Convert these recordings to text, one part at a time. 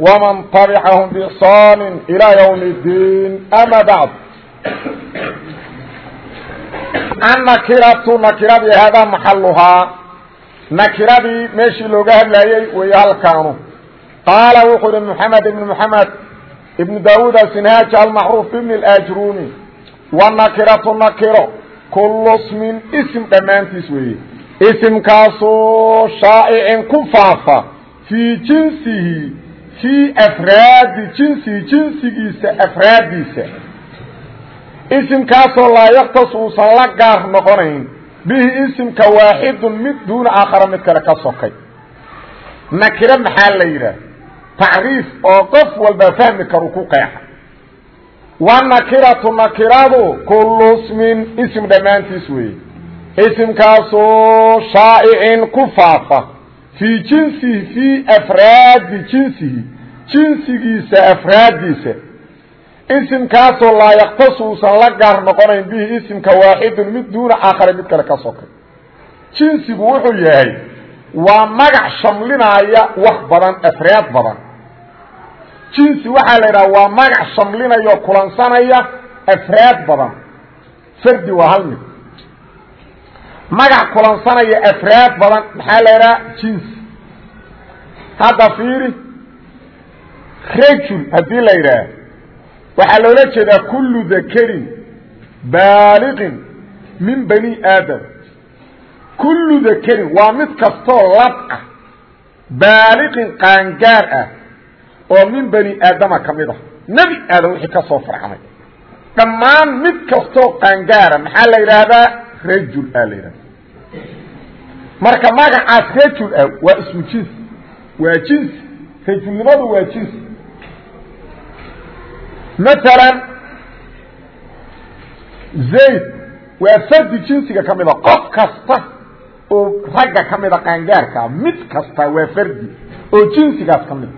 ومن طبعهم بإحصان إلى يوم الدين أما بعد النكرة نكرة هذا محلها نكرة ماشي لوغا هلايي ويال كانوا قال وقل محمد بن محمد ابن داود السنهاج المعروف بن الأجروني والنكرة النكرة كل اسم اسم دمانتيس وي اسم كاسو شائع كفافة في جنسه fii afraadi jinsihi jinsigiisa afraadiisa. Isimkaasoo laa yaktas uusan la gaar noqonayn. Bihi isimka waaxidun mid duuna aakhara mid kale ka sokay. Nakiro maxaa la yidhaah tacriif oo qof walbaa fahmi karu ku qeexa. Wa nakiratu nakiradu kullu ismin isim dhammaantiis weeye. Isimkaasoo shaa'icin ku faafa fii jinsihi fii afraadi jinsihi. Jinsigiisa afraaddiisa isimkaasoo laa yaktasu uusan la gaar noqonayn bihi isimka waaxidun mid duuna aakhare mid kale ka sokay. Jinsigu wuxuu yahay waa magac shamlinaya wax badan afraad badan. Jinsi waxaa la idhaha waa magac shamlinaya oo kulansanaya afraad badan. Fardi waa hal magac kulansanaya afraad badan maxaa la idhaha jinsi. Hadda fiiri rajul haddii la yidhaah waxaa loola jeedaa kullu dakarin baaliqin min bani aadam. Kullu dakarin waa mid kastoo lab ah baaliqin qaangaar ah oo min bani aadama ka mid ah. Nebi aadam wixii ka soo farcamay dhammaan mid kastoo qaangaara maxaa la yidhaahdaa? Rajul a la yidhahda marka magacaas rajul ah waa ismu jinsi waa jinsi rajulnimadu waa jinsi maala zayd waa fardi jinsiga ka mida. Qof kasta oo ragga ka mida qaangaarkaa mid kasta waa fardi oo jinsigaas ka mida.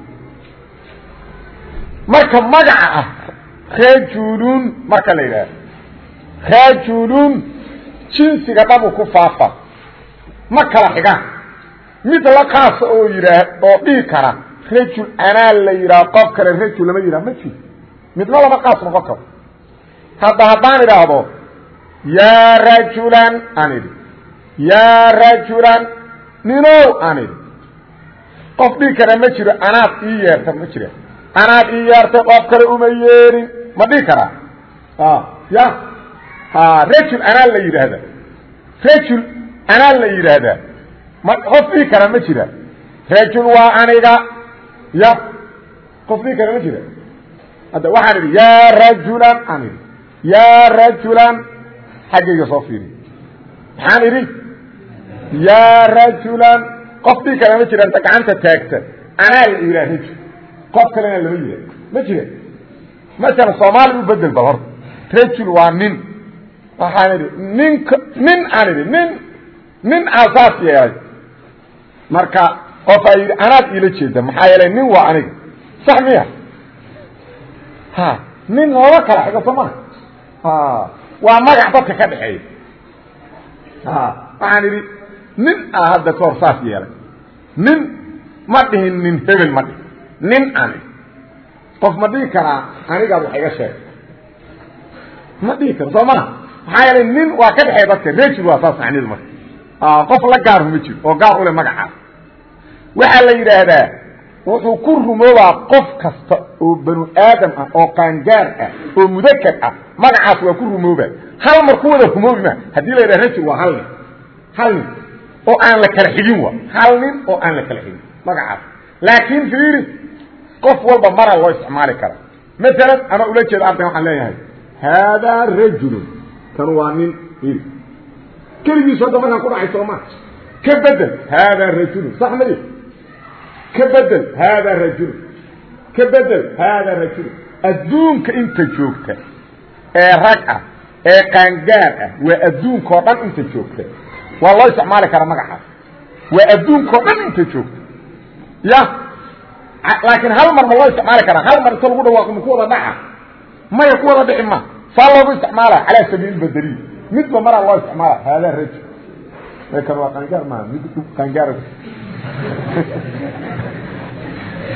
Marka magaca ah rajulun marka la yidhaaho rajulun jinsiga dhabu ku faafa ma kala xigaan. Mid la kaasa oo yidhaah oo dhihi kara rajul anaa la yidhaha qof kale rajul lama yidhaha ma jiro midna lama qaas noqon karo. Hadda haddaan idhaahdo yaa rajulan aan idhi. Yaa rajulan ninow aan idhi. Qof dhigi kara ma jiro anaad ii yeerta ma jira. Anaad ii yeertay qof kale uma yeerin. Ma dhihi karaa ya. Rajul anaa la yidhaahda. Rajul anaa la yidhaahdaa ma qof dhigi kara ma jira. Rajul waa aniga. Ya qof dhigi kara ma jira. Hadda waxaan idhi yaa rajulan aan idhi yaa rajulan xaggayga soo fiiri. Maxaan idhi yaa rajulan qof dhigi kara ma jira inta gacanta taagta. Anaa la ihaa rajul qof kalena lama yidha ma jira. Masalan soomaali u bedel bal horta rajul waa nin. Waxaan idhi ninka nin aan idhi nin nin aasaas yeelay. Marka qof ay yidhi anaad iila jeeda maxaa yeelay nin waa aniga. Sax miya? Nin looga kala xigo soo maa waa magac dadka ka dhexeeya. Waxaan idhi nin a hadda ka saas yeelay. Nin ma dhihin nin hebel ma dhihin. Nin ani. Qof ma dhihi karaa anigaad wax iga sheeg. Ma dhihi karo soo maa maxaa yeelay nin waa ka dhexeeya dadka rajul waa saas macnidu marka qof la gaarhu ma jiro oo gaar ule magacaas waxaa la yidhaahdaa wuxuu ku rumoobaa qof kasta oo banu aadam ah oo qaangaar ah oo mudakar ah. Magacaas waa ku rumooba. Hal mar ku wada rumoobi ma. Haddii la yidhaha rajul waa hal nin. Hal nin oo aan la kala xigin wa. Hal nin oo aan la kala xigin magacaas. Laakiin fiiri qof walba mara loo isticmaali kara maalan ama ula jeeda arday waxaan leeyahay haadaa rajulun. Kan waa nin keligiisu hadda markaan ku dhacay sooma ka bedel haadaa rajulun sax madi ka bedel haadaa rajul ka bedel haadaa rajul adduunka inta joogta ee rag ah ee qaangaar ah waa adduunkao dhan inta joogta. Waa loo isticmaali karaa magacaas waa adduunkao dhan inta joogta. Ya laakiin hal mar ma loo isticmaali karaa hal mar inta lagu ma ma midba maraa loo isticmaala? Haadaa rajul kan waa qaangaar maa mid qaangaar.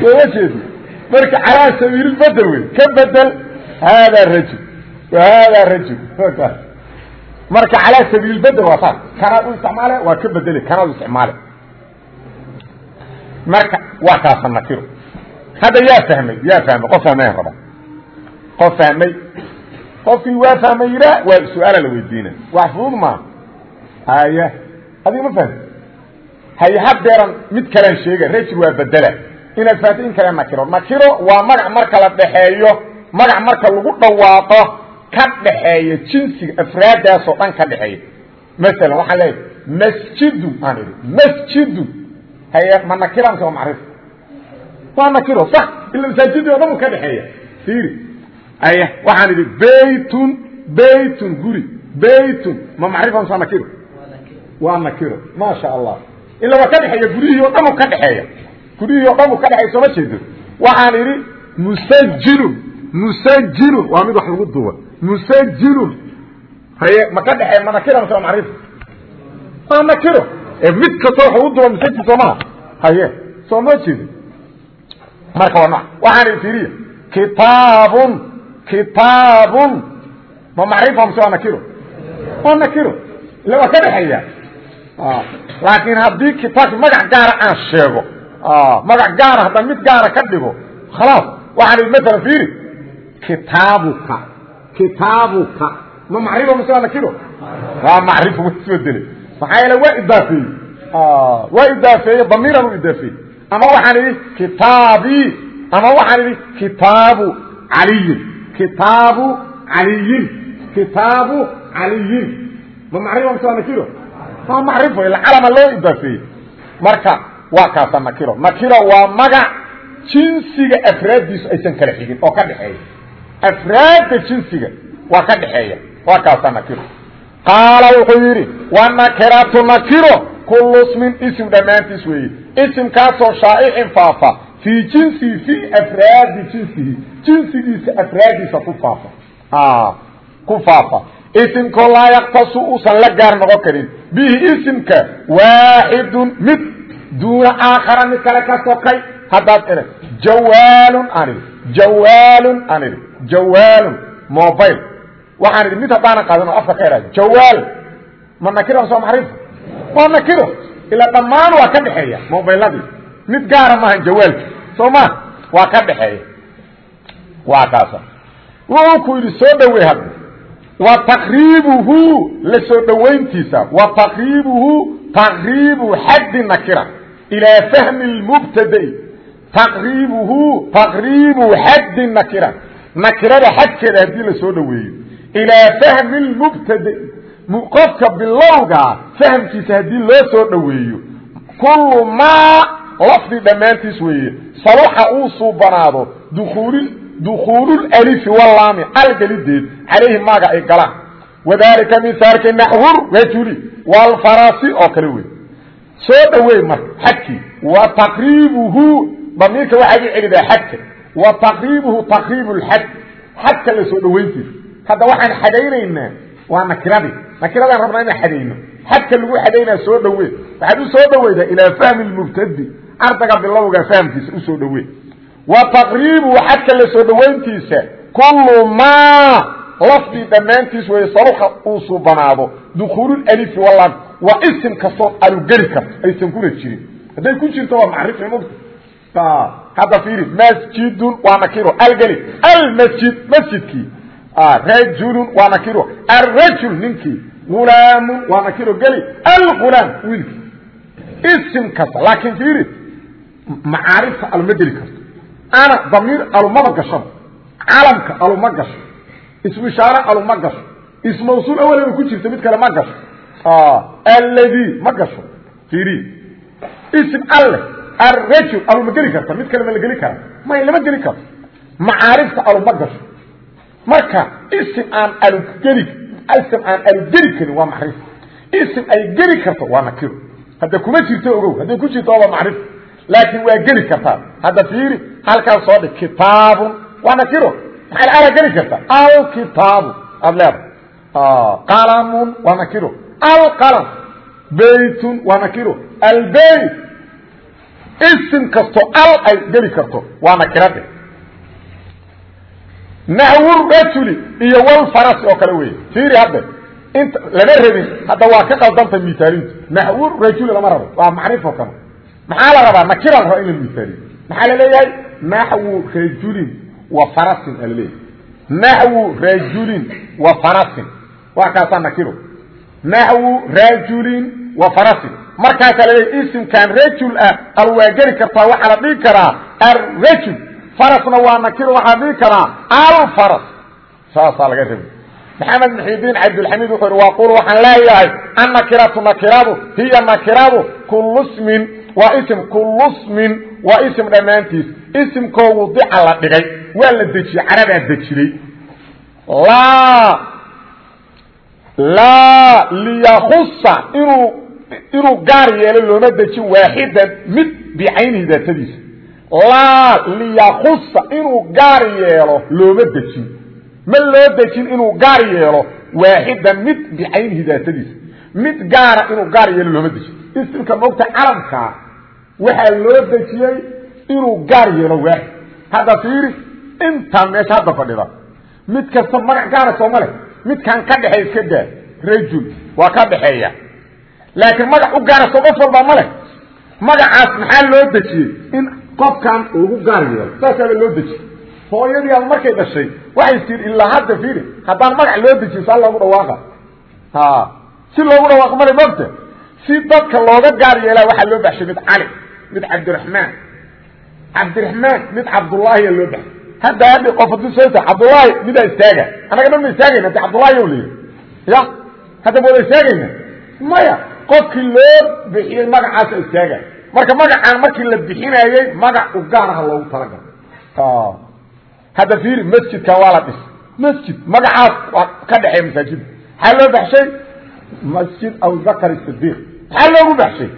Sooma jeedi? Marka calaa sabiil bedel wey ka bedel haadaa rajul haadaa rajul marka calaa sabiil bedel waa saas. Kanaad u isticmaale waa ka bedeli kanaad u isticmaale. Marka waa kaasa nakiro hadda yaa fahmay. Yaa fahmay. Qof fahmayan raba qof fahmay qofkii waa fahmay yiraa waa su'aala la weydiina. Wax fudud maa haya adiga ma fahmi. Haye hadeeran mid kalaan sheega rajul waa bedela. Inaad fahamta in kale nakiro nakiro waa magac marka la dhexeeyo magac marka lagu dhawaaqo ka dhexeeya jinsiga afraadaasoo dhan ka dhexeeya masalan waxaan leeyahay masjidu aan idhi masjidu. Haye ma nakira mse waa macrifo waa nakiro sax. Ila masaajidi o dhan u ka dhexeeya fiiri haye waxaan idhi baytun baytun guri baytun. Ma macrifo mse waa nakiro? Waa nakiro maasha allah ila waa ka dhexeeya guryihii o dhan u ka dhexeeya. Guryihii o dhan u ka dhexeeya sooma jeedo. Waxaan idhi musajilun musajilun waa mid wax lagu duwa musajilun haye ma ka dhexeeya ma nakiro mase waa macrifo? Waa nakiro. Mid kastoo wax ugu duwa musajil soo maha haye soo ma jeedo. Marka waa nooc waxaan idhi fiiriya kitaabun kitaabun. Ma macrifo mase waa nakiro waa nakiro ila waa ka dhexeeya. Laakiin haddii kitaabki magac gaara aan sheego magac gaara haddaan mid gaara ka dhigo khalaas waxaan idhi masalan fiiri kitaabuka kitaabuka. Ma macrifo mase waa nakiro waa macrifo wa isbedelay maxaa yeele waa idaafeeyey. Waa idaafeeye damiiran u idaafeeyey. Ama waxaan idhi kitaabii. Ama waxaan idhi kitaabu caliyin kitaabu caliyin kitaabu caliyin ma macrifo waa nakiro waa macrifo ila calama loo idaafeeyey marka waa kaasa nakiro nakiro waa magac jinsiga afraaddiisu aysan kala xigin oo ka dhexeeya. Afraadda jinsiga waa ka dhexeeya. Waa kaasa nakiro qaala wuxuu yidhi wanakiratu nakiro kullu smin ism dhammaantiis weeye isimkaasoo shaa'icin faafa fii jinsihi fii afraadi jinsihi jinsigiisa afraaddiisa ku faafa ku faafa isimkoo laa yaktasu uusan la gaar noqon karin bihi isimka waaxidun mid duuna aakhara mid kale ka sokay haddaad ina jawaalun aan idhi jawaalun aan idhi jawaalun mobile waxaan idhi mid haddaanan qaadan oo afka ka ihahdo jawaal ma nakiro soo macrifo waa nakiro soo ma waa ka dhexeeya. Waa kaasa. Wuxuu ku yidhi soo dhawey hadda wa taqriibuhu la soo dhowayntiisa. Wa taqriibuhu taqriibu xaddi nakira. Ilaa fahmi lmubtada'i taqriibuhu taqriibu xaddi nakira. Nakirada xadkeeda haddii la soo dhoweeyo. Ilaa fahmi lmubtada'i qofka bilowgaa fahmkiisa haddii loo soo dhoweeyo. Kullu maa lafdi dhammaantiis weeye saluxa uu suubanaado dukuuli dukuululalifi walaami algelideed calayhi maaga ay galaan. Wadaalika mihaalki naxwur rajuli walfarasi oo kale wey soo dhoweey marka xadkii wa taqriibuhu damiirka waxaad u celidaa xadka wa taqriibuhu taqriibu lxad xadka la soo dhowayntiisa hadda waxaan xadaynaynaa waa nakiradii nakiradaan rabnaa inaan xadayno. Xadka lagu xadaynaa soo dhowee waxaad u soo dhoweydaa ilaa fahmi lmubtadi ardayga bilowga fahamkiisa u soo dhowee wa taqriibuhu xadka la soo dhowayntiisa kullu maa lafdii dhammaantiis weeye saluxa uu suubanaado dukuululalifi walam waa isim kastoo alugeli karto aysan kuna jirin. Hadday ku jirto waa macrifi mogta hadda fiiri masjidun waa nakiro algeli almasjid masjidkii rajulun waa nakiro alrajul ninkii gulaamun waa nakiro geli algulaam wiilkii isim kasta laakiin fiiri macaarifta aluma geli karto. Ana damiir alumaba gashaba calamka aluma gasho. Ismu ishaare aluma gasho. Ismawsuul awalaba ku jirta mid kale ma gasho. Alladii ma gasho. Fiiri ism alle alrajul aluma geli karta. Mid kale ma la geli kara. May lama geli karto macaarifta aluma gasho. Marka isim aan alugeli isim aan alugeli karin waa macrifo isim ay geli karto waa nakiro. Hadda kuma jirto ogow. Hadday ku jirto waa macrifo laakiin waa geli kartaa hadda fiiri halkaas soo dhig kitaabun waa nakiro maxay ala geli karta? Alkitaabu aad leedahay. Qalamun waa nakiro alqalam baytun waa nakiro albeyt isim kasto al ay geli karto waa nakirade naxwu rajuli iyo walfarasi oo kale weeye. Fiiri hadda inta lama rabin hadda waa ka qaldanta misaalintu naxwu rajuli lama rabo. Waa macrifo kale maxaa la rabaa? Nakira la raba in la misaaliyo maxaa la leeyahay? Naxwu rajulin wa farasin ala leeyahay. Naxwu rajulin wa farasin. Waa kaasaa nakiro naxwu rajulin wa farasin. Markaasaa la leeyahy isimkan rajul ah al waa geli kartaa waxaa la dhihi karaa arrajul farasna waa nakiro waxaa dhihi karaa alfaras saasaa laga rabi maxamed muxidiin cabdilxamiid wuxuu hi waa waxaan leeyahay annakiratu nakiradu hiya nakiradu kullu smin waa ism kullu smin waa ism dhammaantiis. Isimkoo wadica la dhigay waa la dejiyey caradaa dejiday. Laa laa liyakusa inuu inuu gaar yeelo looma dejin waaxidan mid bicaynihi daatadiisa. Laa liyakusa inuu gaar yeelo looma dejin. Ma loo dejin inuu gaar yeelo waaxidan mid bicaynihi daatadiisa. Mid gaara inuu gaar yeelo looma dejin isimka mogta calamkaa waxaa loo dejiyey inuu gaar yeelo waaxid hadda fiiri intaa meesha hadda fadhida mid kasta magac gaara sooma leh. Midkaan ka dhexeey iska daa. Rajul waa ka dhaxeeya. Laakiin magac u gaara soo qof walbaa ma leh. Magacaas maxaa loo dejiyey? In qofkan ugu gaar yeelo. Saasaaba loo dejiyey. Hooyadii aad markay dhashay waxay tii ilaa hadda fiiri. Haddaan magac loo dejiyo saa loogu dhawaaqa si loogu dhawaaqo male mogta si dadka looga gaar yeelaa waxaa loo baxshay mid cali mid cabdiraxmaan cabdiraxmaan mid cabdullaahiya loo baxshay. Hadda hadhi qof hadduu soo ta cabdullaahi midaa istaaga annaga dhan ma istaagayna de cabdullaahi layidhi ya hadda ma wada istaagayna? Maya qofkii loo bixiyey magacaasa istaaga marka magacaan markii la bixinayey magac u gaaraha loogu talagalo hadda fiiri masjidkan waa la dhis. Masjid magacaas waa ka dhexeeya masaajida maxaa loo baxshay masjid abubakr sidiiq maxaa loogu baxshay?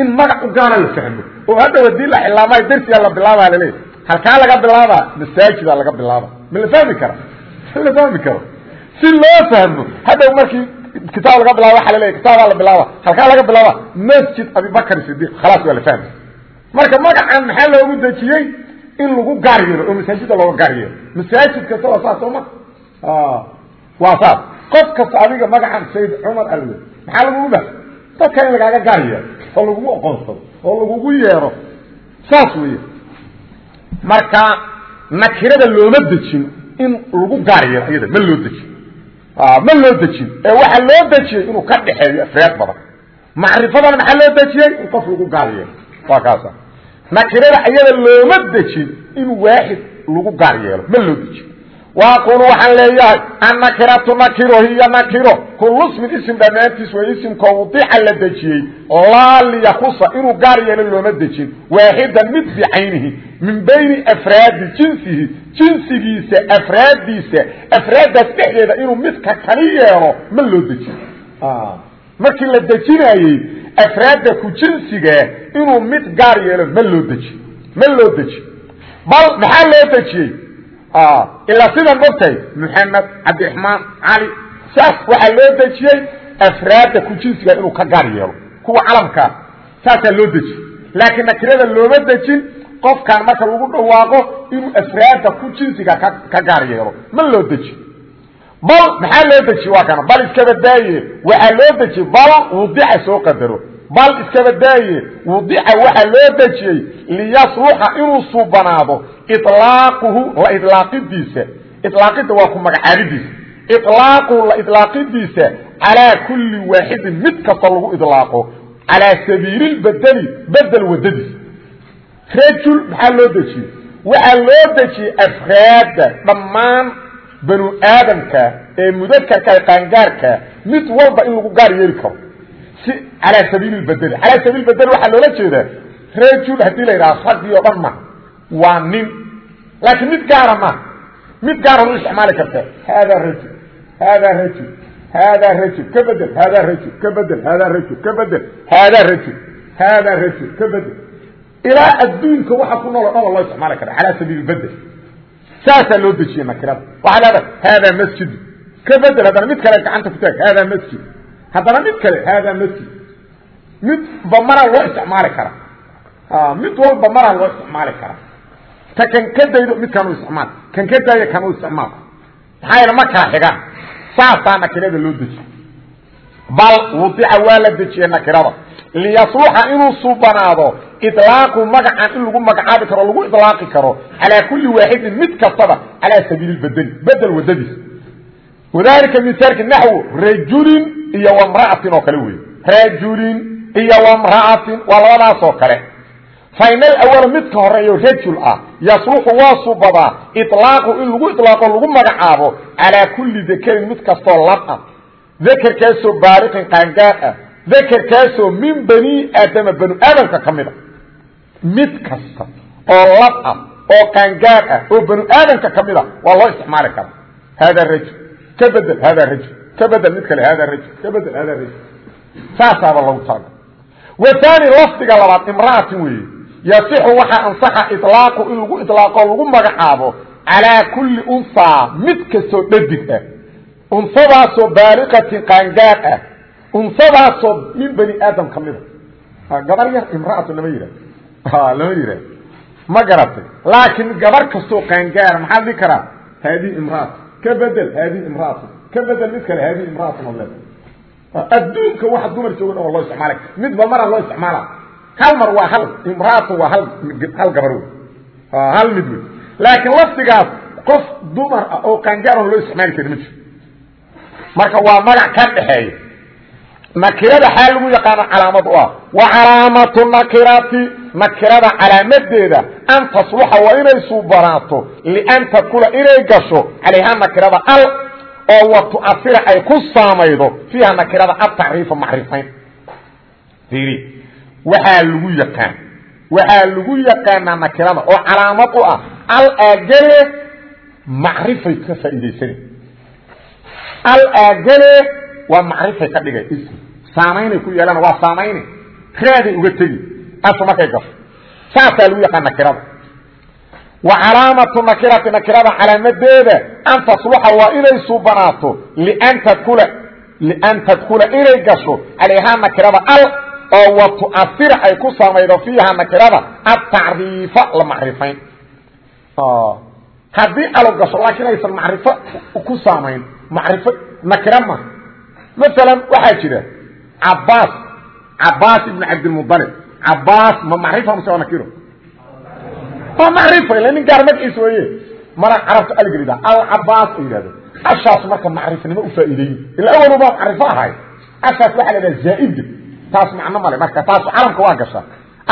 In magac u gaara la fahmo. Oo hadda haddii la xilaamayo darsiga la bilaabaa laleeyahy halkaa laga bilaabaa masaajida laga bilaaba ma la fahmi kara ma la fahmi karo? Si loo fahmo hadhow markii kitaab laga bilaaba waa laleeya kitaabaa la bilaaba halkaa laga bilaaba masjid abibakr sidiq khalaas waa la fahmay marka magacan maxaa loogu dejiyey? In lagu gaar yeelo oo masaajida looga gaar yeelo. Masaajid kasta waa saas sooma waa saas. Qof kasta adiga magacan sayd cumar alwe maxaa lagugu ba dadka in lagaaga gaar yeelo oo lagugu aqoonsado oo lagugu yeero. Saas weeye. Marka nakirada looma dejin in lagu gaar yeelo iyada ma loo dejin. Ma loo dejin. Ee waxaa loo dejiyey inuu ka dhexeeyo afraad badan. Macrifadana maxaa loo dejiyey? In qof lagu gaar yeelo waa kaasa. Nakirada iyada looma dejin in waaxid lagu gaar yeelo ma loo dejin waaqulu waxaan leeyahay annakiratu nakiro hiya nakiro kullu smin isim dhammaantiis waa isimkoo wadica la dejiyey. Laa liyakusa inuu gaar yeelo looma dejin. Waaxidan mid bicaynihi min bayni afraadi jinsihi jinsigiisa afraaddiisa afraaddaas dhexdeeda inuu midka kali yeelo ma loo dejin. Markii la dejinayey afraadda ku jinsiga inuu mid gaar yeelo ma loo dejin ma loo dejin. Bal maxaa loo dejiyey ilaa sidan mogtahay maxamed cabdiraxmaan cali saas waxaa loo dejiyey afraadda ku jinsiga inuu ka gaar yeelo. Kuwa calamkaa saasaa loo dejiyey laakiin nakirada looma dejin qofkan marka lagu dhawaaqo inuu afraadda ku jinsiga ka gaar yeelo. Ma loo dejin bal maxaa loo dejiye waa kana? Bal iskaba daaye waxaa loo dejiyey bal wudica soo qadaro. Bal iskaba daaye wudica waxaa loo dejiyey liyasluxa inuu suubanaado ilaaquhu la ilaaqidiisa ilaaqida waa ku magacaabidiisa ilaaquhu la ilaaqidiisa calaa kulli waaxidin mid kasta lagu ilaaqo calaa sabiili lbedeli bedel wadadiisa rajul maxaa loo dejiyey waxaa loo dejiyey afraadda dhammaan banu aadamka ee mudakarka qaangaarka mid walba in lagu gaar yeeli karo si calaa sabiili lbedeli calaa sabiil bedeli waxaa loola jeedaa rajul waa nin. Laakiin mid gaara ma mid gaarad u isticmaali karta. Haadaa rajul haadaa rajul haadaa rajul ka bedel haadaa rajul ka bedel haadaa rajul ka bedel haadaa rajul haadaa rajul ka bedel. Ilaa adduunka waxa ku nool dhan loo isticmaali kara calaa sabiili bedel. Saasaa loo dejiye nakirada waxaa leedahay haadaa masjidu ka bedel haddana mid kale gacanta ku taag haadaa masjid. Haddana mid kale haadaa masjid. Midba maraa loo isticmaali karaa mid walba maraa loo isticmaali karaa ta kan ka daydo midkaan u isticmaal. Kan ka daaya kan u isticmaal. Maxaa yeele ma kala xigaan saasaa nakirada loo dejiye bal wudica waa la dejiye nakirada. Liyasluxa inuu suubanaado ilaaqu magacan in lagu magacaabi karo lagu ilaaqi karo calaa kuli waaxidin mid kastaba calaa sabiili badeli bedel wadadiis wadalika misaalki naxwu rajulin iyo wamra'atin oo kale wey rajulin iyo wamra'atin waa labadaas oo kale fain alawal midka horeeyo rajul ah yasluxu waa suubadaa ilaaqu in lagu ilaaqo lagu magacaabo calaa kuli dakarin mid kastoo lab ah. Dakerkaasoo baariqin qaangaar ah. Dakerkaasoo min bani aadama banu aadamka ka mid a mid kasta oo lab ah oo qaangaar ah oo banu aadamka ka mid a waa loo isticmaali karaa. Haadaa rajul ka bedel haadaa rajul ka bedel mid kale haadaa rajul ka bedel haadaa rajul. Saasaaba lagu talaga waani lafdiga labaad imra'atin weeye yasixu waxaa ansaxa ilaaqu in lagu ilaaqo lagu magacaabo calaa kulli unsaa mid kastoo dhadig ah. Unsadaasoo baaliqatin qaangaar ah. Unsadaasoo min bani aadam ka mida gabar yar imraatu lama yihah lama yihah ma garatay. Laakiin gabar kastoo qaangaara maxaa dhihi karaa? Haadihi imraatu ka bedel haadihi imraatu ka bedel mid kale haadihi imraatu le adduunka waxa dumar joogan oo loo isticmaala. Midba maraa loo isticmaala hal mar waa hal imraatu waa hal hal gabar wey hal mid wey laakiin lafdigaas qof dumar ah oo qaangaar on loo isticmaali kari ma jiro. Marka waa magac ka dhaxeeya nakirada xaal lagu yaqaano calaamad u ah. Wa calaamatu nakirati nakirada calaamadeeda an tasluxa waa inay suubanaato lian tadkula inay gasho calayhaa nakirada al oo wa tuasira ay ku saamaydo fiiha nakirada atacriifa macrifayn waxaa lagu yaqaan waxaa lagu yaqaanaa nakirada oo calaamad u ah al aagale macrifay ka faa'iidaysana al aagale waa macrifay ka dhigay ism. Saamaynay ku yeelana waa saamayne raaday uga tegi. Asu markay gasho. Saasaa lagu yaqaan nakirada. Wa calaamatu nakirati nakirada calaamadeeda an tasluxa waa inay suubanaato lian tadkula lian tadkula inay gasho calayhaa nakirada al oo wa tuasira ay ku samaydo fiiha nakirada atacriifa la macrifayn haddii alo gasho laakiin aysan macrifo ku saamayn macrifo nakira ma. Maalan waxaa jira cabaas cabaas ibn cabdilmualib cabaas ma macrifa mase waa nakiro waa macrifa ila nin gaar magaciisa weeye. Mara carabta algelida alcabaas ay yidhahdo ashaas marka macrifnimo ufaa'iideeye ila awal baa macrifo ahay. Ashaas waxaa la yidhahda zaaida taas macno male marka taasu calamka waa gashaa.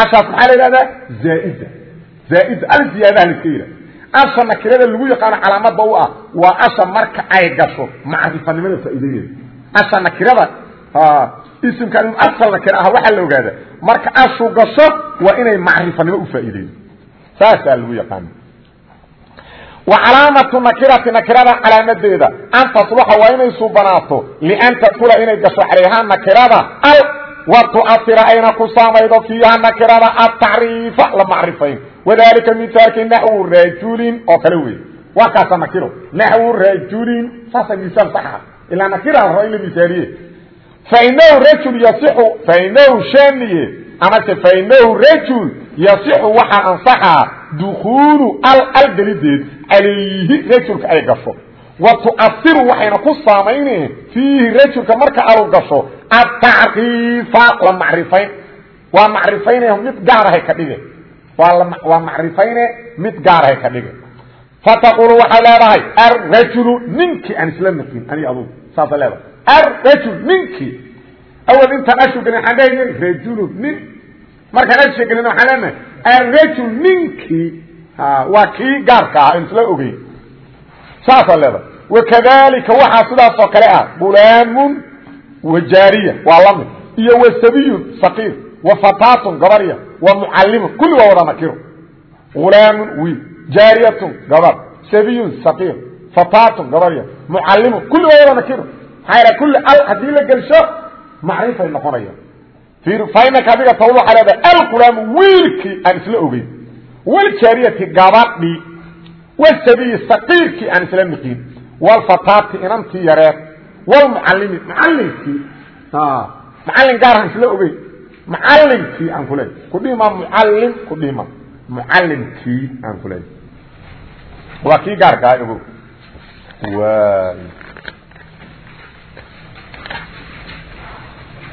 Ashaas maxaa la yidhahdaa? Zaaida. Zaaida al ziyaadaha la iska yidhahda asha nakirada lagu yaqaano calaamada u ah waa asha marka ay gasho macrifanimada faa'iideyneda asha nakirada isimkan inu asal nakira ah waxaa la ogaada marka ashu gasho waa inay macrifanimo ufaa'iideydo saasaa lagu yaqaana wa calaamatu nakirati nakirada calaamadeeda an tasluxa waa inay suubanaato lian tadkula inay gasho calayhaa nakirada al wa tuasira ayna ku saamaydo fiiha nakirada atacriifa la macrifayn wadalika mithaalki naxwu rajulin oo kale wey waa kaasa nakiro naxwu rajulin saasa misaal saxa ilaa nakira la raba in la misaaliye fainahu rajul yasixu fainahu shaniye amase fainahu rajul yasixu waxaa ansaxaa dukuulu al algelideed calayhi rajulka ay gasho wa ku saamayneen fiihi marka alu atacriifa la macrifayn waa macrifayne mid gaarahay ka dhige waa macrifayne mid gaarahay ka dhige fataqulu waxaa leedahay arrajulu ninkii aan isla nakin ani adugu saasa leedahay. Arrajul ninkii awal intaan ashu gelin waxaan leeyahay rajulu nin. Markaan asha gelin waxaan leenahay arrajul ninkii waa kii gaarka ah aan isla ogeyn. Saasaa leedahay. Wakadalika waxaa sidaas oo kale ah gulaamun wa jaariya waa la mid iyo wa sabiyun saqiir. Wa fataatun gabarya. Wa mucallimun kulli waa wada nakiro gulaamun wiil. Jaariyatun gabar. Sabiyun saqiir. Fataatun gabarya. Mucallimun kulligood waa nakiro maxaa kulli al haddii la gelsho macrifay noqonaya fainaka adiga tawad waxaa leedahay alqulaamu wiilkii aan isla ogeyn. Waljaariyati gabadhii wasabiyi saqiirkii aan isla niqin walfataati inantii yareed walmucallimi mucallinkii mucallin gaaraan isla ogeyn. Mucallimkii aan ku leeyahy kudhihima mucallim kudhihima mucallimkii aan ku leeyahy waa kii gaarkaa ogo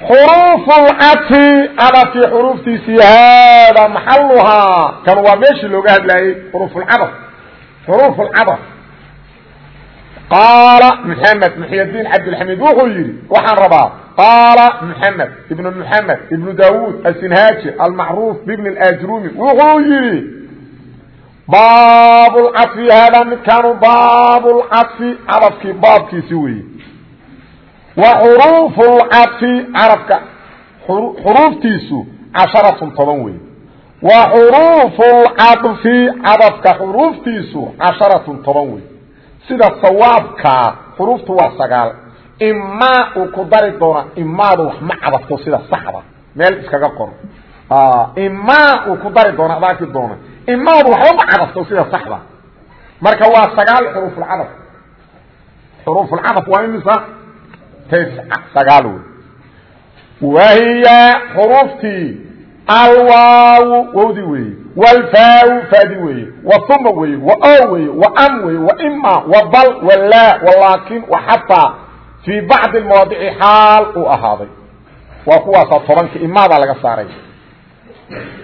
xruuf lcadfi cadafkii xuruuftiisii haada maxaluhaa kan waa meeshii looga hadlaayey xuruuf lcadaf xuruuf lcadaf qaala mxamed muxydiin cabdilxamiid wuxuu yidhi waxaan rabaa qaala mxamed ibn mxamed ibnu dawuud asinhaaji almacruuf bibn اajrumi wuxuu yidhi baab lcadfi haada midkaanu baab lcadfi cadafkii baabkiisi weeye wa xuruufu lcadfi carabka xuruuftiisu casharatun toban wey wa xuruufu lcadfi cadafka xuruuftiisu casharatun toban wey sida sawaabkaa xuruuftu waa sagaal. Imaa uu ku dari doona imaadu wax ma cadafto sida saxda meel iskaga qor imaa uu ku dari doona ad arki doona imaadu waxba ma cadafto sida saxda. Marka waa sagaal xuruufulcadaf xuruufulcadaf waa imisa sagaal wey wahiya xuruuftii alwaawu wowdi weeye wlfaawu faadi weeye wuma weeye wa weeye wam weeye waima wabal walaa walaakin waxataa fii bacdi mawaadici xaal uu ahaaday. Waa kuwaasaa tobanka imaadaa laga saaray.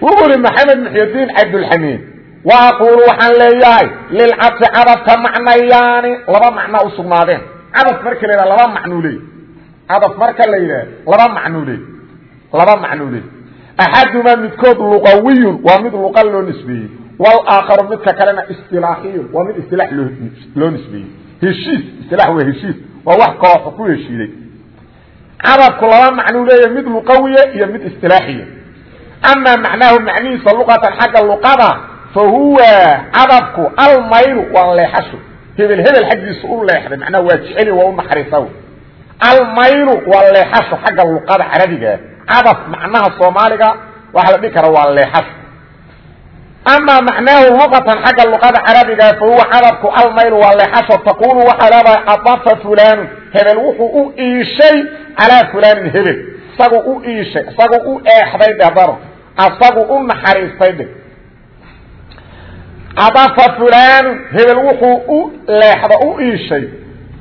Wuxuu ihi maxamed muxydiin cabdulxamiid wa aquulu waxaan leeyahay lilcadfi cadafka macnayaani laba macnaa u sugnaadeen. Cadaf marka la yidhaha laba macnuu leey cadaf marka la yidhaah laba macnuu leey laba macnuu leey axadumaa midkood luqawiyun waa mid luqa loo nisbeeyey walaakharu midka kalena istilaaxiyun waa mid istilaax loo nisbeeyey heshiis istilaax waa heshiis waa wax koox ku heshiiday cadafku laba macnuu leeyahay mid luqawiya iyo mid istilaaxiya amaa macnaahu macnihiisa luqatan xagga luqada fa huwa cadafku almaylu waa leexasho hebel hebel xaggiisa u leexday macnaha waa jeceli waa u naxariisa almaylu waa leexasho xagga luqada carabiga cadaf macnaha soomaaliga waxaa la dhihi kara waa leexasho amaa macnaahu luqatan xagga luqada carabiga fa huwa cadafku almaylu waa leexasho taqulu waxaa leedahay adafa fulanu. Hebel wuxuu u iishay calaa fulanin hebel. Isagu u iishay isagu u eexday dhe daro asagu u naxariistay dhe cadafa fulanu. Hebel wuxuu u leexda u iishay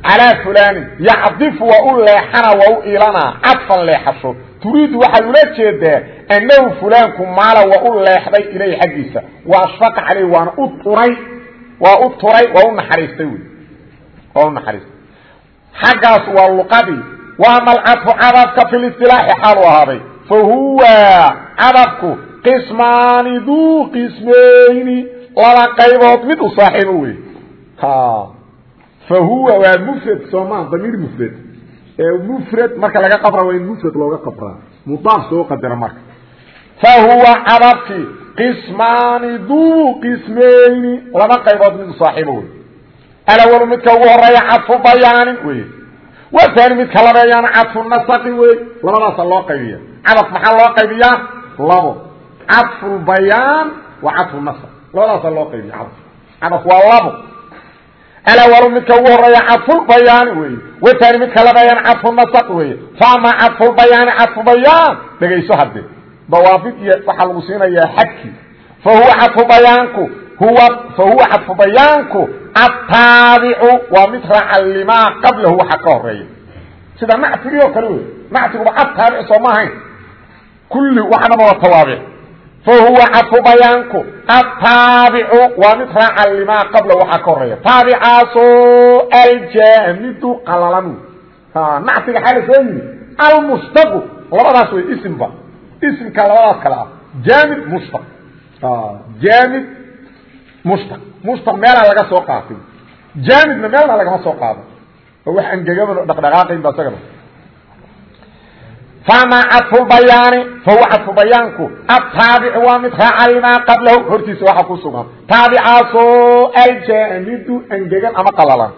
calaa fulaanin yacdifu waa u leexana waa u iilanaa. Cadfan leexasho turiidu waxaad ula jeedaa annahu fulaanku maala waa u leexday ilayhi xaggiisa. Wa ashfaqa caleyh waana u turay waa u turay waa u naxariistay wy waa u naxariistay. Xaggaas waa luqadii waama alcadfu cadafka fi listilaaxi xaalu ahaaday. Fa huwa cadafku qismaani duu qismayni laba qaybood mid u saaxiibo wey fahuwa waa mfrad sooma damiir mfrad mfrad marka laga qabra waa in mfrad looga qabraa. Mudaaf soo qadara marka. Fahuwa cadabki qismaani duu qismayni. Laba qaybood mid saaxiibo wey alawalu midka ugu horreeya cadfu bayaanin wey waani midka labeeyana cadfu nasaqi wey labadaasa loo qaybiya cadaf maxaa loo qaybiyaa? Labo. Cadfu bayaan wa cadfu nasq labadaasa loo qaybiya cadaf cadaf waa labo alawal midka ugu horreeya cadfulbayaani weeye watani midka labeeyana cadfunasaq weeye faama cadfulbayaani cadfubayaan dhegayso hadde. Dawaabid iyo waxaa lagu siinayaa xadkii fahuwa cadfubayaanku huwa fahuwa cadfubayaanku ataabicu waa mid raaca limaa qablahu waxa ka horreeya sida nactigii oo kale wey nactiguba ataabic soo ma ahayn kulli waxnaba waa tawaabic fahuwa cadfu bayaanku ataabicu waa mid raaca limaa qabla waxaa ka horreeya taabicaasoo aljaamidu qalalan nactiga xaa soo yimi almushtaqu labadaas way isimba isimka labadaas kale ah jaamid mushtaq jaamid mushtaq mushtaq meelaa laga soo qaatay jaamidna meelna lagama soo qaado oo wax dhaqdhaqaaqayn ba isagana fama cadfubayaani fahuwa cadfubayaanku ataabicu waa mid raaca limaa qablahu. Hortiisa waxa ku sugan. Taabicaasoo aljaamidu angegan ama qalalan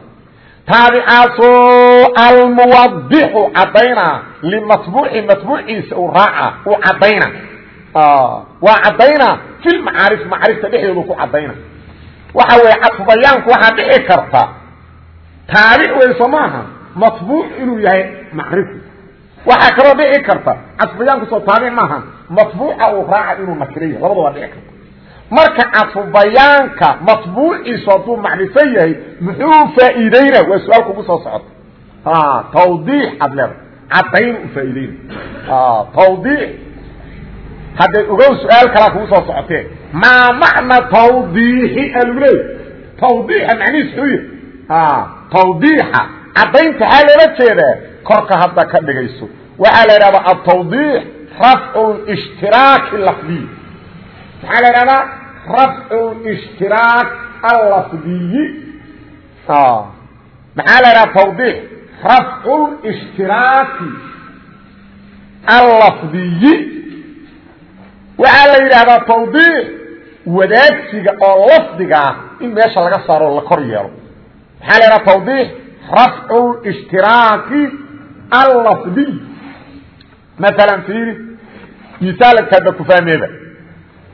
taabicaasoo almuwadixu cadayna limatbuuci matbuuciisa uu raaca uu cadayna. Waa cadayna fi lmacaarif macaarifta dhexdoodu ku cadayna. Waxa weeye cadfubayaanku waxaa dhici karta. Taabic weyso maaha matbuuc inuu yahay macrifu waxaa kaloo dhici karta cadfubayaanku soo taabic maaha matbuuca uu raaca inuu nakiraya labada waa dhici karta. Marka cadfubayaanka matbuuciisu hadduu macrifo yahay muxuu faa'iideyna waa su'aal kugu soo socota. Tawdiix aad leeda cadayn u faa'iideyna tawdiix. Hadday ogow su'aal kalaa kugu soo socotee maa macna tawdiixi alugu leey tawdiixa macnihiis xuya tawdiixa. Caddaynta waxaa loola jeedaa korka hadda ka dhigayso. Waxaa la idhahdaa atawdiix rafcu ishtiraaki lafdiy. Maxaa la idhahdaa rafcu ishtiraak allafdiyi maxaa la idhahdaa tawdiix? Rafcu ishtiraaki allafdiyi waxaa la yidhaahdaa tawdiix wadaagsiga oo lafdiga ah in meesha laga saaro la kor yeelo. Maxaa la yidhaha tawdiix? Rafcu ishtiraaki allafdiy maalan fiiri misaalkaadba ku fahmeeba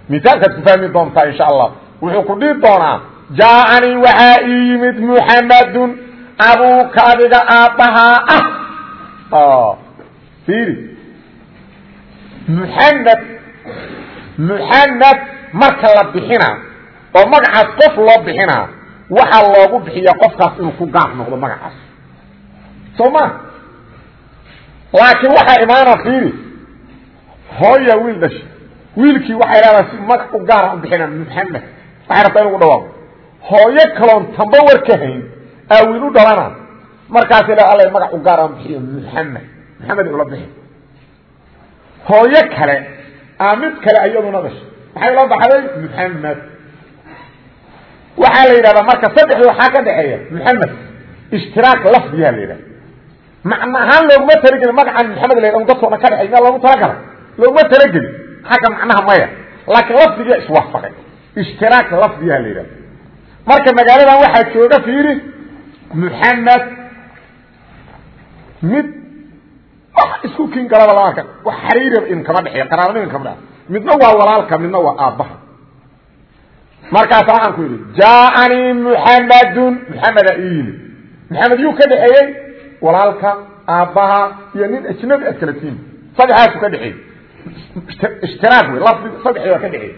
misaalkaad ku fahmi doontaa insha allah wuxuu ku dhihi doonaa jaaanii waxaa ii yimid muxamadun abuuka adiga aabbahaa ah fiiri muxamed muxamed marka la bixinaa oo magacaas qof loo bixinaa waxaa loogu bixiyaa qofkaas inuu ku gaaf noqdo magacaas soo ma laakiin waxaa imaana fiiri. Hooya wiil dhashay wiilkii waxay leedahay si magac u gaara u bixina muxamed waxay rabtaa in ugu dhawaaqo. Hooyo kaloon tamba war ka hayn aa wiil u dhalana markaas le alla magac u gaara bixiyo muxamed maxamed ula bixi hooyo kale aa mid kale iyaduna dhashay maxay ula baxday? Muxamed waxaa la yidhahdaa marka saddexda waxaa ka dhexeeya muxamed ishtiraak lafdiyaa la yidhahda macno ahaan looguma talagelin magacan maxamed la yidhah dadkao dhan ka dhexey miyaa loogu talagalay looguma talagelin xagga macnaha maya. Laakiin lafdigiya iswaafaqay ishtiraak lafdiyaa la yidhahda marka magaaladan waxaa jooga fiiri muxamed mid wax isku kin galaba lama arka wax xariira in kama dhexeeya qaraarnimo in kama dhex midna waa walaalka midna waa aabbaha. Markaasa waxaan ku yidhi jaaanii muxamadun muxameda ii yimid. Maxamed yuu ka dhexeeyey walaalka aabbaha iyo nin ajnabi ad kala tiimi saddexdaasu ka dhexeeyey ishtiraak wey lafdi saddexdii waa ka dhexeeyey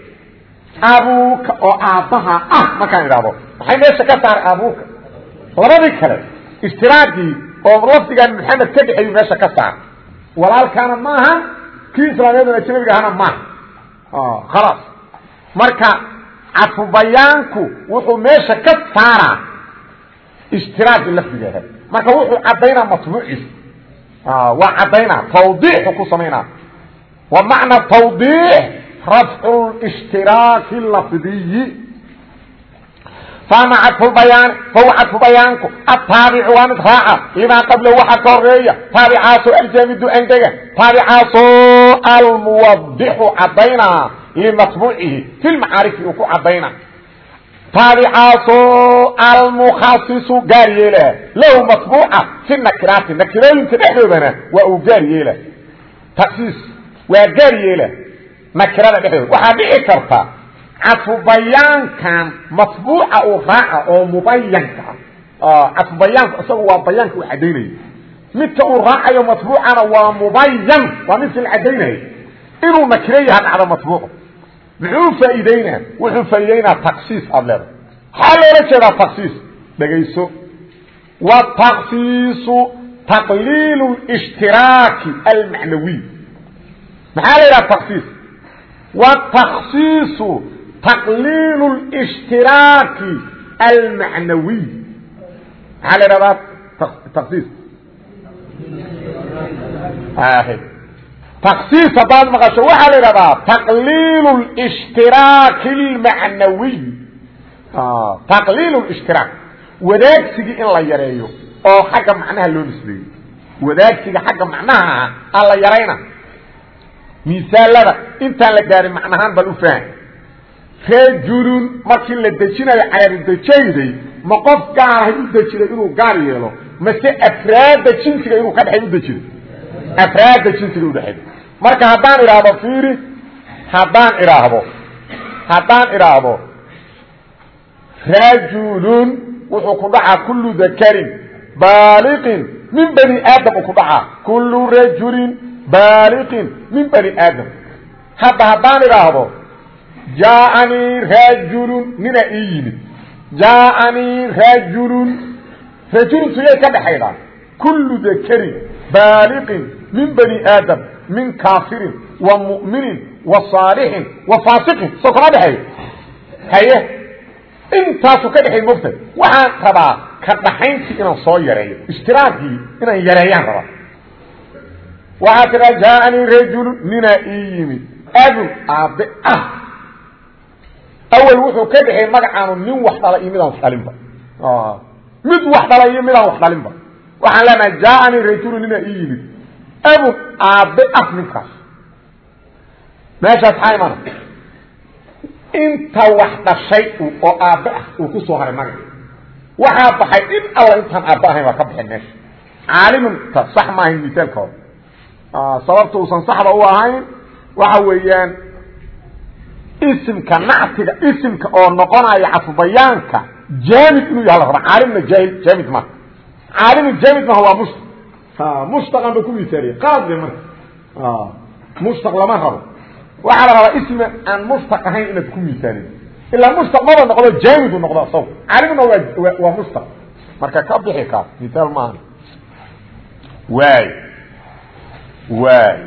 abuuka oo aabbaha ah markaan idhahdo maxay meesha ka saaray abuuka labadii kale ishtiraakii oo lafdigan maxamed ka dhexeeyu meesha ka saaray walaalkaana maaha kii islaamiyadun ajnabiga ahana maaha. Khalaas marka cadfubayaanku wuxuu meesha ka saaraa ishtiraaki lafdigeeda marka wuxuu caddaynaa matbuuciisa waa caddaynaa. Tawdiixu ku samaynaa wa macna tawdiix rafcu ishtiraaki lafdiyi. Fama cadfubayaan fahuwa cadfubayaanku ataabicu waa mid raaca. Limaa qabla waxa ka horreeya taabicaasoo aljaamidu angega taabicaasoo almuwadixu caddaynaa limatbuucihi fi lmacaarifi uu ku cadayna taabicaasoo almukhasisu gaar yeela lahu matbuuca fi nakiraati nakirooyinka dhexdoodana waa uu gaar yeela taksiis waa gaar yeela nakirada dhexdooda waxaa dhici karta cadfubayaankan matbuuca uu raaca oo mubayanka ah cadfubayaanku isagu waa bayaanka uu cadaynaya midka uu raacayo matbuucana waa mubayan waa midkii la muxuu faa'iideynaa wuxuu faa'iideynaa taksiis aada leedahay. Maxaa loola jeedaa taksiis dhegayso. Wataksiisu taqliilu اshtiraaki almacnawiy maxaa la yidhaha taksiis wataksiisu taqliilu اshtiraaki almacnawiy maxaa la yidhahdaa taksiis taksiis haddaad maqasho waxaa la yidhahdaa taqliilu اshtiraaki اlmacnawiy taqliil اshtiraak wadaagsigii in la yareeyo oo xagga macnaha loo nisbeeyo wadaagsiga xagga macnaha aha aan la yarayna misaalada intaan la gaarin macnahaan bal u faham rajulun markii la dejinayo cararidajayday ma qof gaarahay u dejiday inuu gaar yeelo mase afraadda jinsiga inuu ka dhexay u dejiday Afraadda jinsiga udhexay marka haddaan idhaahdo fiiri haddaan idhaahdo haddaan idhaahdo rajulun wuxuu ku dhacaa kullu dakarin baaliqin min bani aadam uu ku dhacaa kullu rajulin baaliqin min bani aadam. Hadda haddaan idhaahdo jaaanii rajulun nina ii yimid. Jaaanii rajulun rajulun tuyay ka dhexaydaa kullu dakarin baaliqin min bani aadam min kaafirin wa mu'minin wa saalixin wa faasiqin. Soo kama dhexeeyo? Haye intaasu ka dhexay mogta waxaan rabaa ka dhaxayntii inaan soo yareeyo ishtiraakii inaan yareeyaan rabaa. Waxaa tiraa jaaanii rajulu ninaa ii yimid. Abun aabe ah. Awel wuxuu ka dhexeey magacaanu nin wax dhala iyo midaan wax dhalinba. Mid wax dhala iyo midaan wax abun aabe ah ninkaas meeshaas maxaa imana inta wax dhashay oo aabbe ah uu ku soo haray magaci waxaa baxay in alla intaan aabbe ahayn waa ka baxeen meesha caalimunta sax misaalka hore sababta uusan saxda u ahayn waxa weeyaan isimka nactiga isimka oo noqonaya cafubayaanka jaamid inuu yaha la caalimna jaamid maha caalimun jaamid maha waa mushtaq mushtaqan ba ku misaaliye qaadle marka mushtaq lama rabo. Waxaa la rabaa ismi aan mushtaq ahayn inaad ku misaalin ilaa mushtaq maba noqdo jaamidu noqdo isago caalimna waa waa mushtaq marka ka bixi kaas misaal maaha waay. Waay.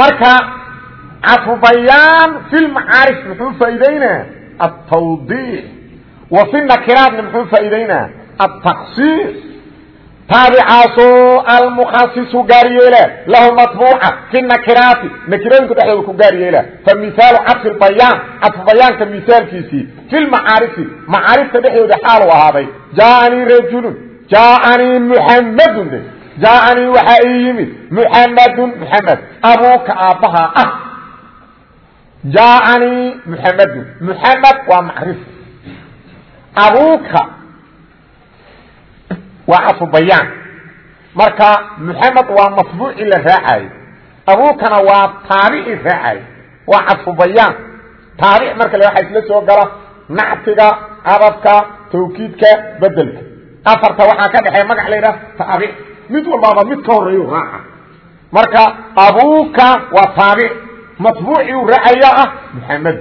Marka cafubayaan fi lmacaarif muxuu faa'iideynaa? Altawdiix wa fi nakiraatna muxuu faa'iideynaa? Altaksiis taabicaasoo almukhasisu gaar yeela lahu matbuuca fi nakiraati nakirooyinka dhexdooda ku gaar yeela fa mihaalu cadfi bayaan cadfu bayaanka mihaalkiisii fi lmacaarifi macaarifta dhexdooda xaalu ahaaday jaaanii rajulun jaaanii muxamadun de jaaanii waxaa ii yimid muxamadun muxamed abuuka aabbahaa ah jaaanii muxamadun muxamed waa macrif abuuka waa cadfu bayaan. Marka muxamed waa matbuuci la raacayo. Abuukana waa taabici raacayo. Waa cadfu bayaan. Taabic marka le waxaa isla soo gala nactiga cadabka tawkiidka bedelka afarta waxaa ka dhexeeya magac la yidhaha taabic mid walbaaba mid ka horeeyu raaca. Marka abuuka waa taabic matbuuci u raacaya ah muxamed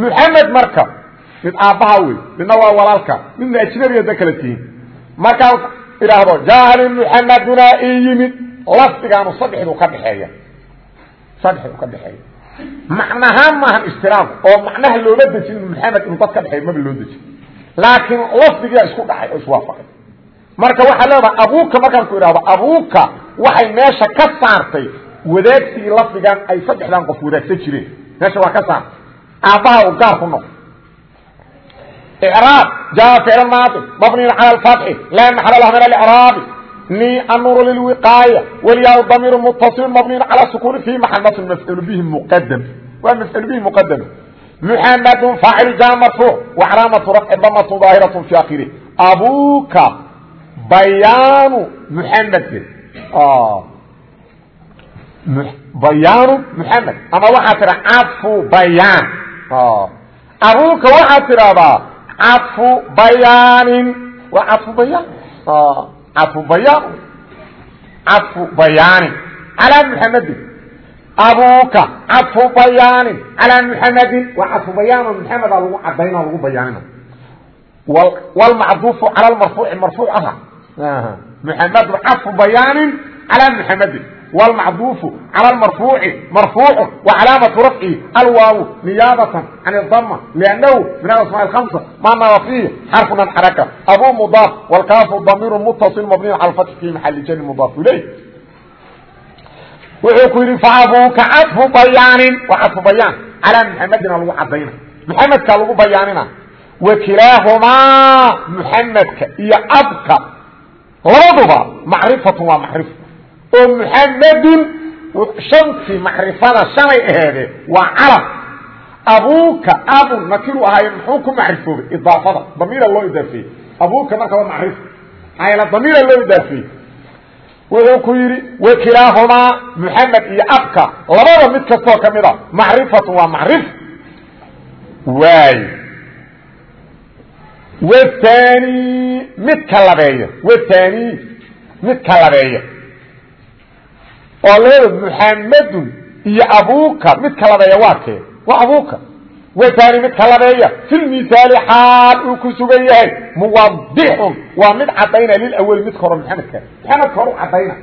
muxamed marka mid aabbaha wey midna waa walaalka midna ajnabiga da kala tihiin markaan idhaahdo jaani muxamaduna ii yimid. Lafdigaanu saddexdu ka dhexeeya. Saddexdu ka dhexeeya. Macnahaan maahan istilaamku oo macnaha looma dejin muxamed inuu dad ka dhexeey maba loo dejin. Laakiin lafdigiyaa isku dhacay oo iswaafaqay. Marka waxaa leedaha abuuka markaan ku abuuka waxay meesha ka saartay wadaagsigii lafdigan ay saddexdan qof wadaagsan jireen. Meesha waa ka saartay. Aabbaha u gaar ku noqo raab جاء فعل ماضي مبني على الفتح لا محل له من الإعراب ني النور للوقاية والياء الضمير متصل مبني على السكون في محل نصب مفعول به مقدم ومفعول به مقدم محمد فاعل جاء مرفوع وعلامة رفع ضمة ظاهرة في آخره أبوك بيان محمد آه بيان محمد أما واحد عطف بيان آه أبوك واحد ترى cafu bayaanin waa cafu bayaan cafu bayaan cafu bayaanin calaa muxamedin abuuka cafu bayaanin calaa muxamedin waa cafu bayaano muxameda lagu cadayna lagu bayaanina wlmacduufu cala lmarfuuci marfuuc aha. Muxamedu cafu bayaanin calaa muxamedin والمعdوف على المرفوع مرفوع وعلامة رفعه الواو نيابة عن الضمة لأنه من الأسماء الخمسة ما نرى فيه حرف من حركة أبو مضاف والكاف ضمير متصل مبني على الفتح في محل جر مضاف إليه wuxuu ku yidhi faabuuka cadfu bayaanin waa cadfu bayaan calaa muxamedina lagu cadayna muxamedka lagu bayaanina wakilaahumaa muxamedka iyo abka labaduba macrifatun waa macrifo oo muxamadun shantii macrifada shalay aheede waa calab abuuka abun nakiru ahaaye muxuu ku macrifoobay idaafada. Damiira loo idaafeeyey abuuka marka waa macrifo maxaa damiira loo idaafeeyey wuxuu ku yidhi wakilaahumaa muxamed iyo abka labada mid kastoo ka mid a macrifatu waa macrif. Waay. Wthani midka labeeya. Wthani midka labeeya oo leeda muxamadun iyo abuuka mid kalabeeya waa kee? Waa abuuka wadaani mid kalabeeya filmisaali xaal uu ku sugan yahay muwadixun waa mid cadayna lilaweli midka hore muxamedka muxamedka hore u cadayna.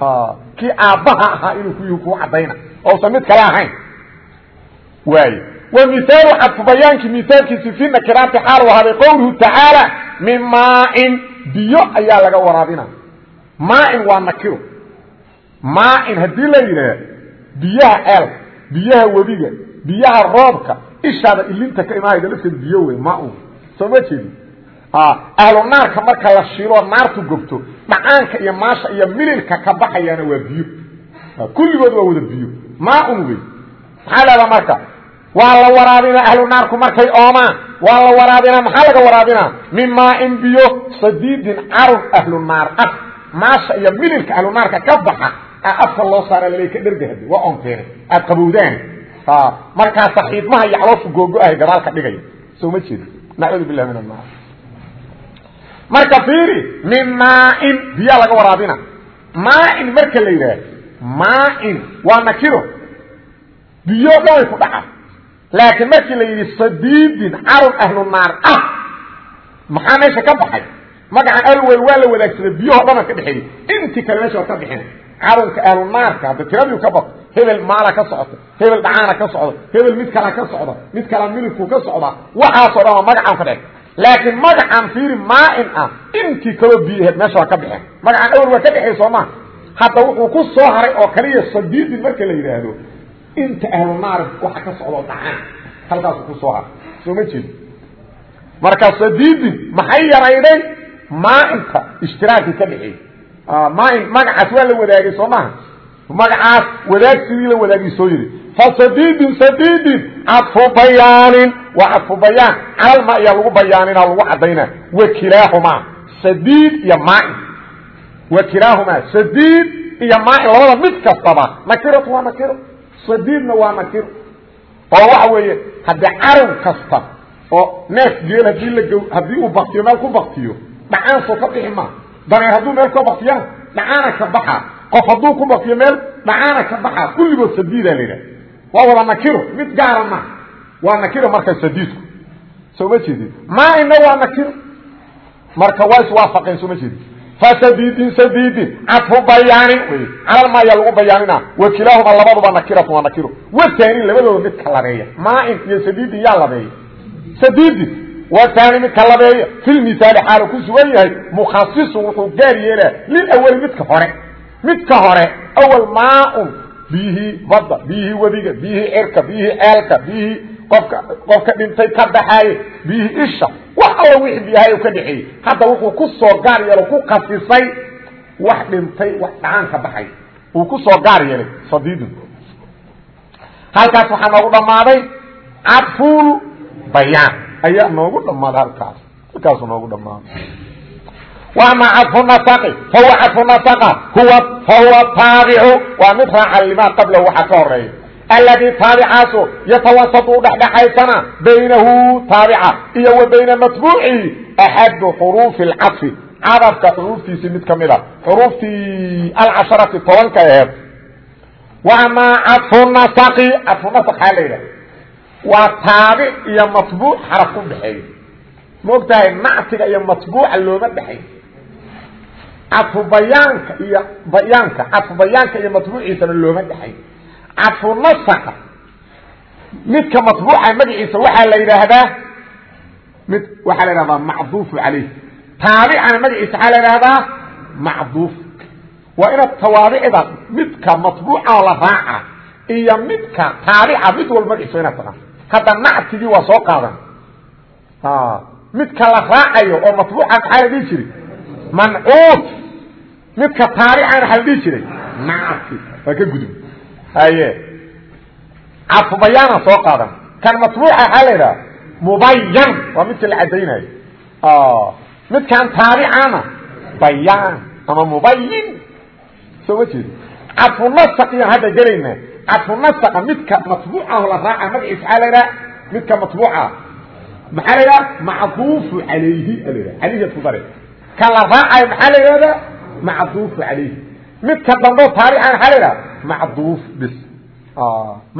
Ah, kii aabbaha ahaa inuu ku yihi kuu cadayna. Ousan mid kale ahayn. Waay wa misaalu cadfubayaankii misaalkiisi fi nakiraati xaal ahaaday qowluhu tacaala min laga waraabina maain haddii la yidhaah biyaha ceelka biyaha webiga biyaha roobka ishaada ilinta ka imaanayda lafteeda biyo wey maaun soo ma jeedi ahlu naarka marka la shiloo naartu gobto dhacaanka iyo maasha iyo mililka ka baxayaana waa biyo. Kulligood waa wada biyo. Maaun wey. Maxaa leedaa marka? Waa la waraabinaa ahlu naarku markay oomaan. Waa la waraabinaa maxaa laga waraabinaa? Min maain biyo sadiidin carun ahlu naar ah. Maasha iyo mililka ahlu naarka ka baxa afka loo saara lala ka dhergahadi waa onkeene aad qabowdaan markaa saxiidmaha iyo calooshu googo-ahay gadaal ka dhigaya soo ma jeedi nacuudu billahi min annaar marka fiiri min maain biyaa laga waraabina maain marka la yidhaah maain waa nakiro. Biyo dhan way ku dhacaa laakiin markii la yidhi sadiidin carun ahlu naar ah maxaa meesha ka baxay? Magacan alwel waa la wadaagsaday biyaho dhana ka dhexeeyey intii kale meesha waa ka bixin carunka ahlu naarka hadda tiradii ka bato hebel maala ka socota hebel dhacaana ka socda hebel mid kala ka socda mid kala milibku ka socda waxaasoo dhan waa magacan ka dhex laakiin magacan fiiri maain ah intii kaloo biyaheed meesha waa ka bixeen. Magacan awel waa ka dhexeey soo maa hadda wuxuu ku soo haray oo kaliya sadiidin marka la yidhaahdo inta ahlu naar waxa ka socdo dhacaan halkaasu ku soo har soo ma jeedo marka sadiidin maxay yarayday maainta ishtiraakii ka dhexeeyey maain magacaas waa la wadaagay soo maha magacaas wadaagsidii la wadaagay soo yidhi fasadidin sadidin cadfu bayaanin waa cadfu bayaan. Calalma ayaa lagu bayaanina lagu cadaynaa wakilaahumaa sadiid iyo maain. Wakilaahumaa sadiid iyo maain labada mid kastaba nakiratu waa nakiro sadiidna waa nakiro oo waxa weeye haddii carow kasta oo neef geel haddii la haddii uu baktiyo meel ku baktiyo dhacaan soo ka bixi maa daneer hadduu meel ka baktiyana dhacaana ka baxa. Qof hadduu ku baktiyo meel dhacaana ka baxa. Kulligood sadiida la yidhaha waa wada nakiro mid gaara ma waa nakiro marka sadiidku. Soo ma jeedid maaina waa nakiro marka waa iswaafaqeen soo ma jeedid fasadidin sadidin cadfu bayaanin wy calalma ayaa lagu bayaanina? Wakilaahuma labaduba nakiratu waa nakiro watani labadooda midka labeeya. Maain iyo sadidin yaa labeeya. Sadidin watani midka labeeya filmisaali xaalu ku sugan yahay mukhasisu wuxuu gaar yeelaa lilawali midka hore. Midka hore awal maaun biyihii badda biyihii webiga biyihii cirka biyihii ceelka biyihii qofka qofka dhintay ka baxaaye biyihii isha wax alla wixii biyahay ka dhexeeyey hadda wuxuu ku soo gaar yeelo ku khasisay wax dhintay wax dhacaan ka baxay. Uu ku soo gaar yeelay sadiidun. Halkaas waxaa noogu dhammaaday ayaa noogu dhamaaday halkaas. Halkaas noogu dhamaaday wama cafu naai fahuwa cafu naa huwa fahuwa taabicu. Waa mid raaca limaa qablahu waxa ka horreeya alladii taabicaasu yatawasatu u dhexdhexaysana baynahu taabica iyo wa bayna matbuucihi axadu xuruufi alcafi cadafka xuruuftiisii mid ka mid a xuruuftii alcasharati tobanka aheed wamaa cafu nai cafu naa aa la yidhaha waa taaبع iyo maطبوع xarف u dhexeeya maogtahay nactiga iyo maطبوuca looma dhexay cadfu bayaanka iyo bayaanka cadfu bayaanka iyo matbuuciisana looma dhexay cadfu nasaka midka matbuuca magaciisa waxaa la yidhaahdaa mid waxaa la yidhahdaa macduufu calayh taabicana magaciisa waxaa la yidhahdaa macduuf waa inaad tawaabicda midka matbuuca oo la raaca iyo midka taabica mid walba magaciisa inaad taqaan hadda nactigii waa soo qaadan. Midka la raacayo oo matbuuca maxaa jiri mancuut midka taaricana waxa la jiray. Nacti waa ka gudub. Haye. Cadfu bayaana soo qaadan. Kan matbuuca waxaa la yidhaha mubayan waa midka la caddaynayo midkan taabicana bayaan ama mubayin soo ma jeedo. Cadfu hadda gelaynaa cadfu midka matbuucaho la raaca magaciisa waxaa la yidhaha midka matbuuca maxaa la yidhaha? Macduufu alayhi adku dare kan la raacayo maxaa la yidhahdaa macduufu calayhi. Midka dambe taarican maxaa la yidhaha? Macduuf bis.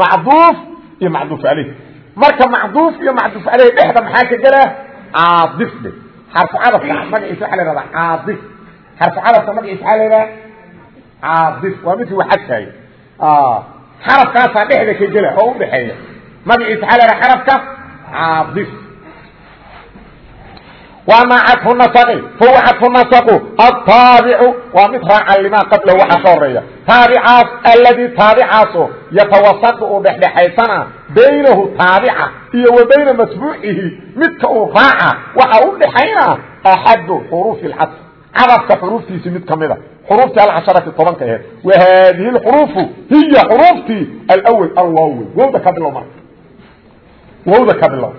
Macduuf iyo macduuf calayh marka macduuf iyo macduuf calayh dhexda maxaa ka gela caadif dhe xarfu cadafka magaciisa waxa la yhahdaa caadif. Xarfu cadafka magaciisa waxaa la yidhaha caadif. Waa midkii waxadkaay xarafkaasaa dhexda ka gela oo udhexeeya magaciisa waxaa la yhaha xarafka caadif وama cadfu nasqi fahuwa cadfu nasqu ataabicu waa mid raaca limaa qablahu waxa ka horreeya taabicaas alladii taabicaaso yatawasaqu uu dhexdhexaysana baynahu taabica iyo wa bayna matbuucihi midka uu raaca waxa u dhexayna axadu xuruufi اcadf cadafka xuruuftiisii mid kamida xuruuftii alcasharati tobanka aheed wa haadihi اxuruufu hiya xuruuftii alwel alwaaw wowda ka bilow marka wowda ka bilow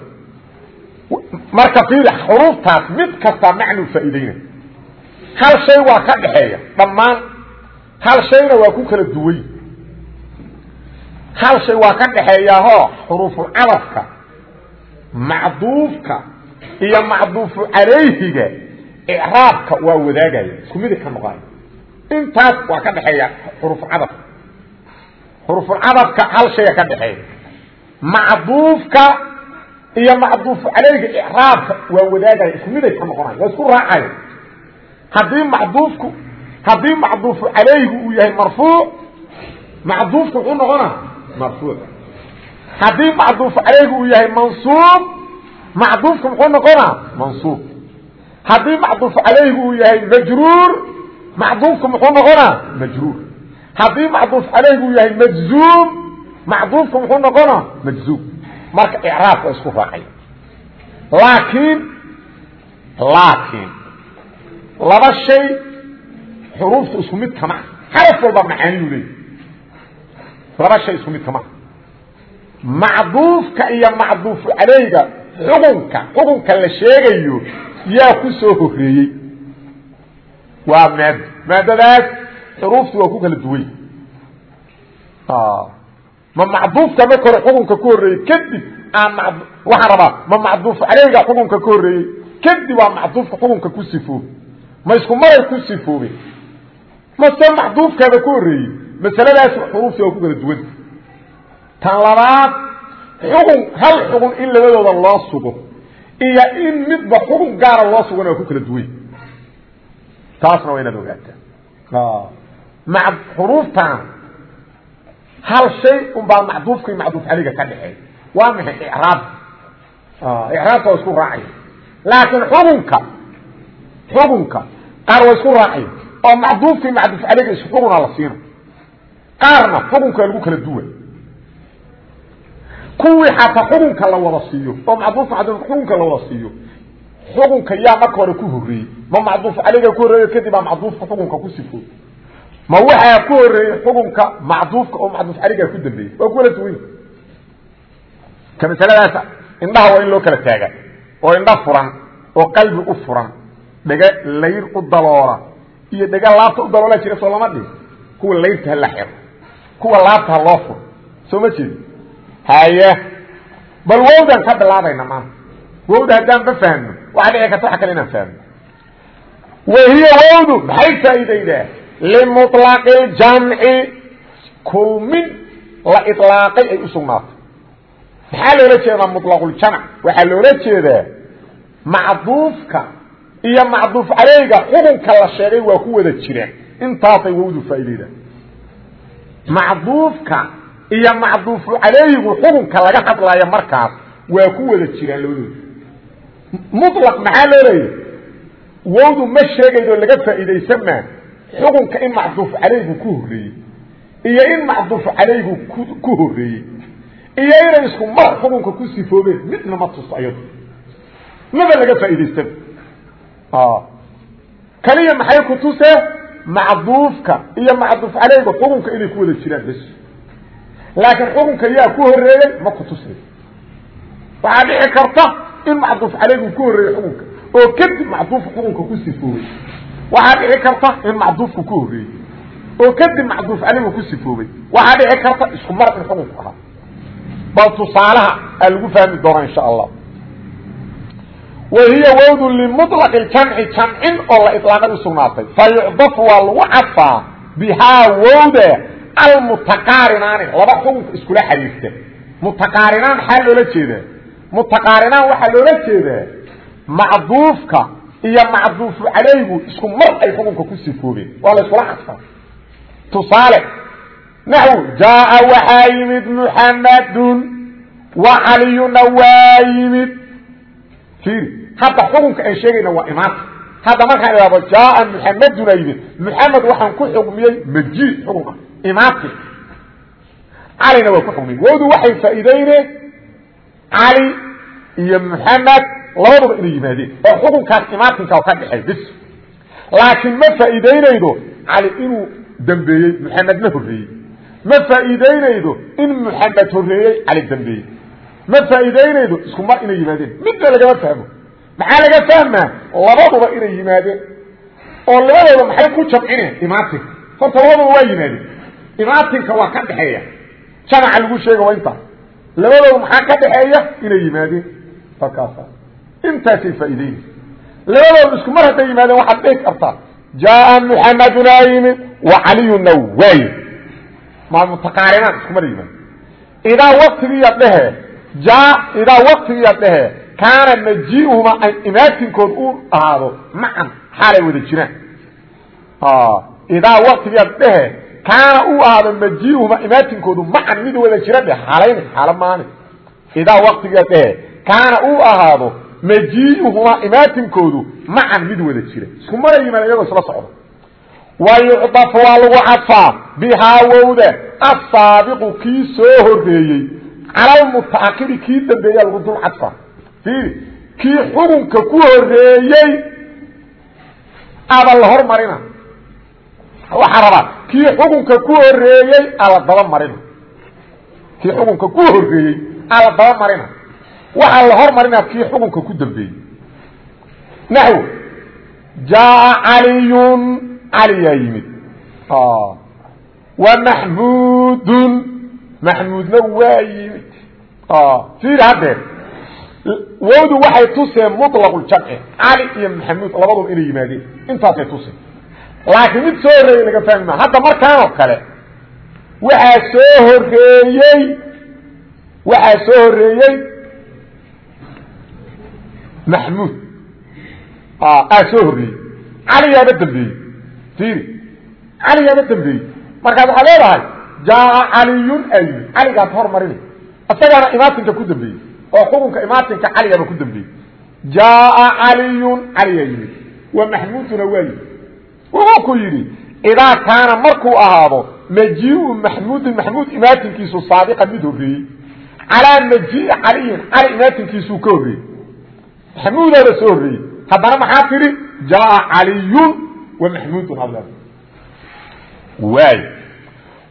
marka fiiri xuruuftaas mid kasta macnuu faa'iideyna hal shay waa ka dhaxeeya dhammaan hal shayna waa ku kala duway hal shay waa ka dhaxeeyaahoo xuruufulcadafka macduufka iyo macduufu calayhiga icraabka waa wadaagaya isku midi ka noqonayo intaas waa ka dhaxeeya xuruufulcadafka xuruufulcadafka hal shaya ka dhaxeeya macduufka iyo macduufu calayga icraabka waa wadaagaya isku miday ka noqonayo waa isku raacayo. Haddii macduufku haddii macduufu calaygu uu yahay marfuuc macduufku muxuu noqona marfuuc. Haddii macduufu calaygu uu yahay mansuub macduufku muxuu noqona mansuub. Haddii macduufu calaygu uu yahay majruur macduufku muxuu noqona majruur haddii macduuf calaygu uu yahay majzuum macduufku muxuu noqona majzuum. Marka icraabka isku raacay. Laakiin laakiin laba shay xuruufta isku mid kama. Xaraf walba macaaniyu leeyahy laba shay isku mid kama. Macduufka iyo macduufu calayga xukunka xukunka la sheegayo yaa ku soo horeeyey waa maado maadadaas xuruuftu waa ku kala duway ma macduufka marka hore xukunka ku horreeyey kadib aan waxaan rabaa ma macduufu calayga xukunka ka horreeyey kadib waa macduufka xukunka ku sifoobe. Ma isku maray ku sifoobe. Mase macduufkaaba ku horreeyey masaladaas xuruufti waa ku kala duwanta tan labaad xukun hal xukun in labadooda loo sugo iyo in midba xukun gaara loo sugana waa ku kala duwany taasna waa inaad ogaataa ma xuruuftan hal shay un baa macduufka iyo macduuf caliga ka dhexeey waa maxay? Icraab. Icraabka waa isku raacaya laakiin xukunka xukunka qaar waa isku raacaya oo macduufka iyo macduuf caliga is xukuna la siina qaarna xukunka lagu kala duwa kuwii xataa xukunka la wada siiyo oo macduufka macduuf xukunka la wada siiyo xukunka yaa marka hore ku horeeyey ma macduuf caliga ku horreeyo kadib baa macduufka xukunka ku sifooy ma waxaa ku horeeyey xukunka macduufka oo macduuf caligaa ku dambeeyey. Waa ku kala duwany ka masaladaas indhaha waa in loo kala taaga oo indha furan oo qalbi u furan. Dhega layr u daloola. Iyo dhega laabta u daloola jira soo lama dhihi kuwa layrta ha la kuwa laabta ha loo furo. Soo ma jeedi haye bal wowdan ka bilaabayna maanta. Wowda haddaan ba fahmno waxaa dhici karta waxa kale inaan fahmno wahiya wowdu maxay faa'iidaydaa limuطlaqi اljamci kulmin la iطlaaqay ay u sugnaatay maxaa loola jeedaa muطlaquljamc waxaa loola jeedaa macduufka iyo macduuf caleyga xukunka la sheegay waa ku wada jiraan intaasay wowdu faa'iidaydaa macduufka iyo macduufu caleygu xukunka laga hadlaayo markaas waa ku wada jiraan labadooda muطlaq maxaa loo leeyahy wowdu ma sheegaydo laga faa'iidaysan maa xukunka in macduuf caleygu ku horeeyey iyo in macduuf caleygu ku horeeyey iyo inay isku mar xukunka ku sifoobeen midna ma tusto ayado maba laga faa'iidaystaba kaliya maxay ku tusee macduufka iyo macduuf caleyga xukunka inay ku wada jiraan bes. Laakiin xukunka yaa ku horeeyey ma kutusay waxaa dhici karta in macduuf caleygu ku horeeyey xukunka oo kadib macduufka xukunka ku sifoobay waxaa dhici karta in macduufku ku horeeyey oo kadib macduuf caleygu ku sifoobay waxaa dhici karta isku mar in xukunku ahaa bal tusaalaha aa lagu fahmi doonaa insha allah. Wahiya wawdu limulaqi jamci jamcin oo la ilaaqay usugnaatay fa yucdafu waa lagu cadfaa bihaa wowda almutaqaarinaani laba xukunka iskula xariirta. Mutaqaarinaan maxaa loola jeedaa. Mutaqaarinaan waxaa loola jeedaa macduufka iyo macduufu calaygu isku mar ay xukunka ku sifoobeen. Waa la iskula cadfaa tusaale naxw jaaa waxaa yimid muxamadun wa caliyuna waa yimid. Fiiri hadda xukunka aan sheegayna waa imaanta hadda markaan idhahdo jaaa muxamaduna yimid muxamed waxaan ku xukmiyey maji xukunka imaanti calina waa ku xukmiyey wowdu waxay faa'iideyneen cali iyo muxamed labaduba inay yimaadeen oo xukunkaas imaatinka ka dhexay bis. Laakiin ma faa'iideynaydo cali inuu dambeeyey muxamedna horreeyey. Ma faa'iideynaydo in muxamed horreeyey cali dambeeyey. Ma faa'iideynaydo isku mar inay yimaadeen. Midna lagama fahmo. Maxaa laga fahmaa? Labaduba inay yimaadeen. Oo labadooda maxay ku jamcineen? Imaatinka horta labaduba waa yimaadeen. Imaatinka waa ka dhexeeya. Jamaca lagu sheega waa intaas labadooda maxaa ka dhexeeya? Inay yimaadeen. Markaasa intaasay faa'iideynaysa labadooda isku mar hadday yimaadeen waxaad dhihi kartaa. Jaaa muxamadunaa yimid wa caliyuna waa yimid ma mutaqaarinaan isku mar yimaade idaa waktigiiya dhehe ja idaa waktigiiya dhehe kaana maji'uhuma imaatinkood u ahaado macan xaalay wada jiraan. Idaa waktigiiya dhehe kaana u ahaado maji'uhuma imaatinkoodu macan mid wada jira dheh xaalayna xaalo maani idaa waktigiiya dhehe majii'uhuma imaatinkoodu macan mid wada jira. Isku mara yimaada iyagoo isla socdo. Wayucdaf waa lagu cadfaa bihaa wowda. Asaabiqu kii soo horeeyey calalmutaakiri kii dambeeya lagu dul cadfaa fiiri kii xukunka ku horeeyey aba la hormarina. Waxaa rabaa kii xukunka ku horeeyey ala daba marina. Kii xukunka ku horeeyey ala daba marina waxaa la hormarina kii xukunka ku dambeeyey. Naxw jaaa caliyun caliyaa yimid. Wa maxmudun maxmuudna waa yimid. Fiir haddeer wowdu waxay tuseen muطlaqujamci cali iyo maxamuud labaduba inay yimaadeen. Intaasay tuseen. Laakiin mid soo horreeyey laga fahmi maa hadda markaanoo kale waxaa soo horeeyey waxaa soo horeeyey maxmuud aa soo horreeyey caligaaba dambeeyey. Fiiri caligaaba dambeeyey. Markaas waxaa leedahay jaaa caliyun yimid caligaad hormarinay isagaana imaatinka ku dambeeyey. Oo xukunka imaatinka caligaba ku dambeeyey. Jaaa caliyun caliyaa yimid wa maxmuuduna waa yimid wuxuu ku yidhi idaa kaana markuu ahaado majiiu maxmuudin maxmuud imaatinkiisu saabiqan mid horreeyey. Calaa majii caliyin cali imaatinkiisuu ka horreeyey maxmuudaada soo horreeyey haddana maxaa tidhi? Jaaa caliyun wa maxmuudun ad waay.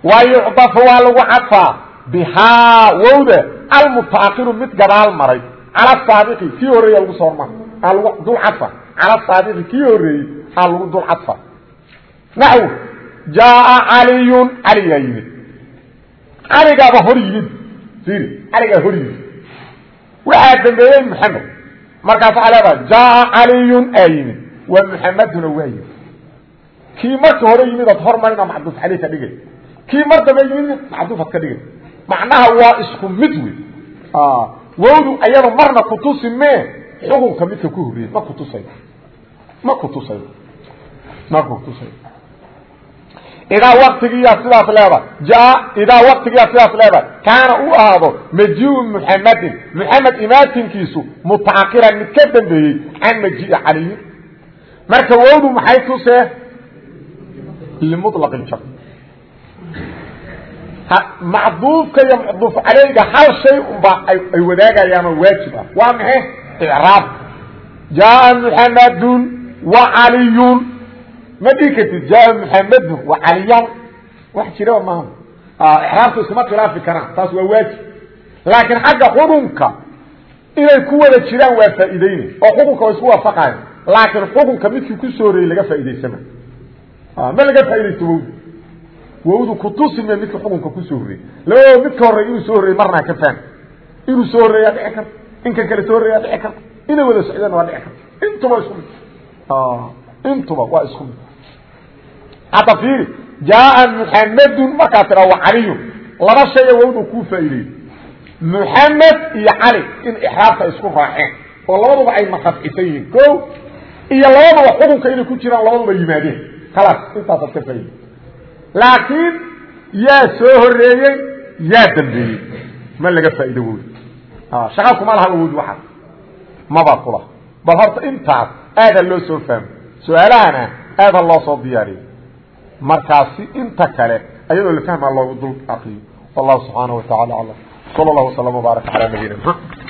Wa yucdafu waa lagu cadfaa bihaa wowda almutaakiru mid gadaal maray. Cala saabiqi kii horreeya lagu soo hormar aa lagu dul cadfa cala saabiqi kii horreeyey aa lagu dul cadfa naxw jaaa caliyun caligaa yimid. Caligaaba hor yimid. Fiiri caligaa hor yimid. Waxaa dambeeyey maxamed markaas waxaa leedahay jaaa caliyun aa yimid. Wa muxamaduna waa yimid. Kii marka hore yimid ad hormarina macduuf caley ka dhigay. Kii mar dambe yimid macduufad ka dhigay. Macnaha waa isku mid wey wowdu ayada marna kutusi mee xukunka midka ku horreeyey ma kutusay ma kutusay ma kutusay idaa waktigiiyaa sidaas leeda ja idaa waktigiiyaa sidaas leeda kaana u ahaado majiu muxamadin muxamed imaatinkiisu mutaakiran mid ka dambeeyey can majii caliyin marka wowdu maxay tusee limulaq jam macduufka iyo macduuf caleyga hal shay unbaa ay wadaagayaanoo waajib ah waa maxe icraab jaaa muxamadun wa caliyun ma dhihi kartid jaa muxamedun wa caliyan wax jira maaha. Ixraabta iskuma khilaafi karaan taas waa waajib. Laakiin xagga xukunka inay ku wada jiraan waa faa'iideyne oo xukunka way isku waafaqayan laakiin xukunka midkii ku soo horreeyey laga faa'idaysama ma laga faaidaysto wowdu wowdu kutusime midka xukunka ku soo horreeyey labadoo midka horreey inuu soo horreeyey marnaa ka faham inuu soo horreeyaa dhici karta in kan kale soo horreeyaa dhici karta inay wada socdaan waa dhici karta intuba isku mid. Intuba waa isku mid hadda fiiri jaaa muxamedun markaa tira wa caliyun laba shaya wowdu kuu faa'ideeyey muxamed iyo cali in ixraabta isku raaceen oo labaduba ay marafcisan yihiin ko iyo labaduba xukunka inay ku jiraan labaduba yimaadeen. Khalaas intaasaad ka faaide laakiin yaa soo horeeyey yaa dambeeyey. Ma laga faa'ido woy shaqa kuma laha awood waxaas. Maba kula. Bal horta intaas aada loo soo fahmo. Su'aalahana loo soo diyaariyo markaasi inta kale ayadoo la fahmaa loogu dul akriyo wallahu subxaanaه wa tacala aclam sal اllah وsلم وbaarك alى nabiyina mxamed